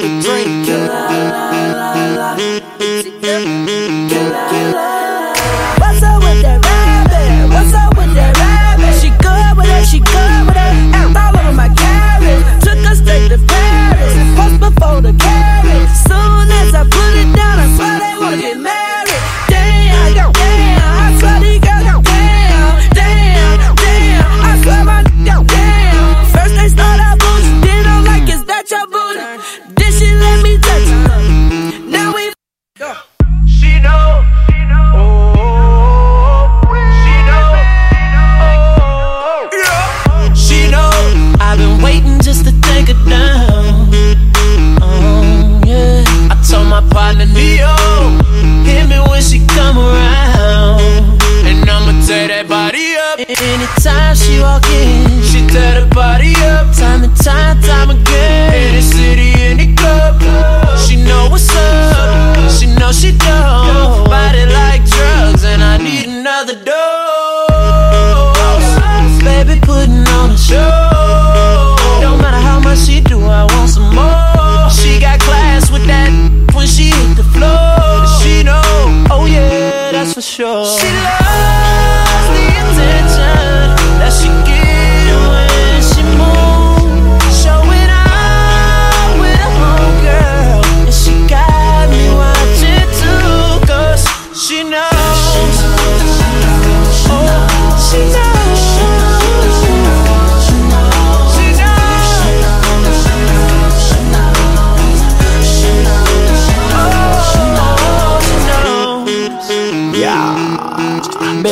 drink it. The door.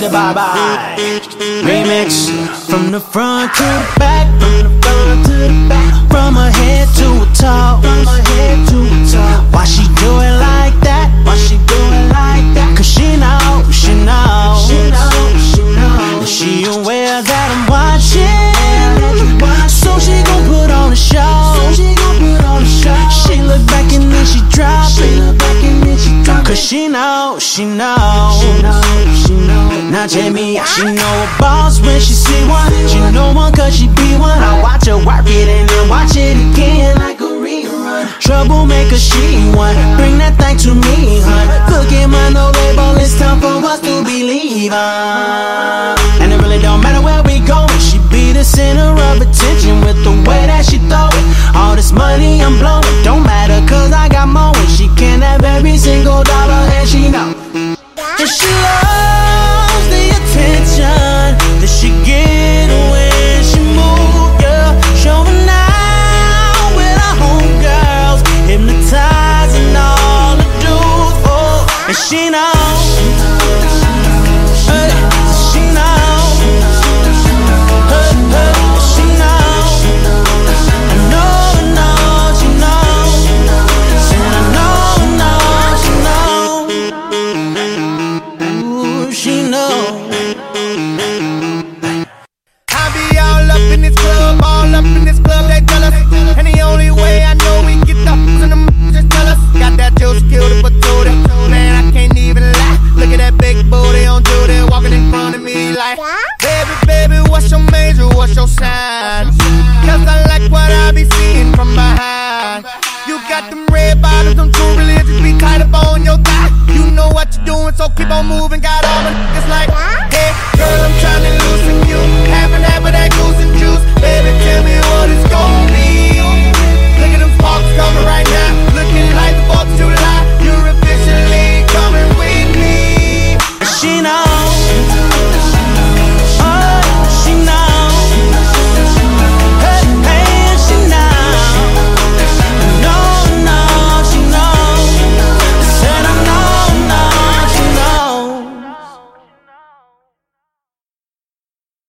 bitty bye bye. Remix from the front to the back, from the front to the back, from her head to her toe. she knows. she know, she Jamie, she know a boss when she see one. She know one cause she be one. I watch her work it and then watch it again like a rerun. Troublemaker, she one. Bring that thing to me, hun. Look at my no label, it's time for us to believe on. And it really don't matter where we going. She be the center of attention with the way that she throw it. All this money I'm blowing. keep on moving, guys.